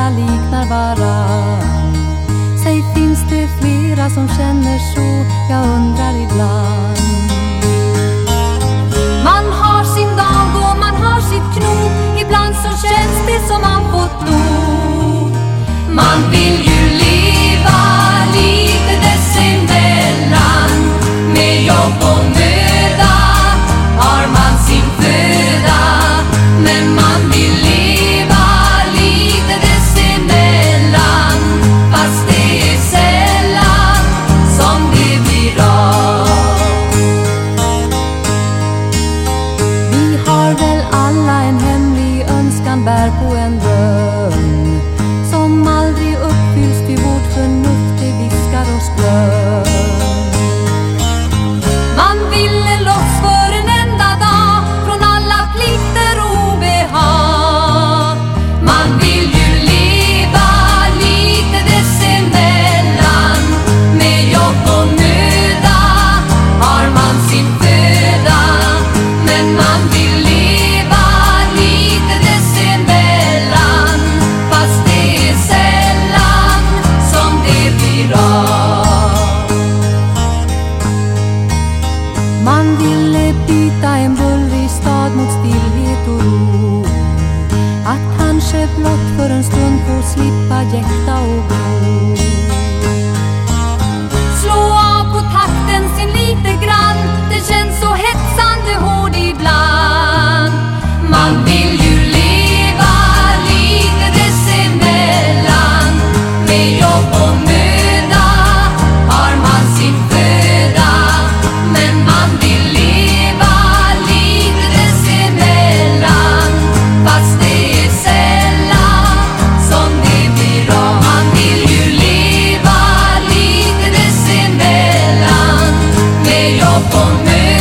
alla liknar varann. Säg finns det flera som känner så, jag undrar ibland. bär på en dörr fyra Man ville byta en bullrig stad mot stillhet och ro. Att kanske blott för en stund få slippa jäkta och gå Slå av på takten sin lite grann. Det känns så hetsande hård ibland. Man vill ju leva lite dessemellan Med jobb och oponente.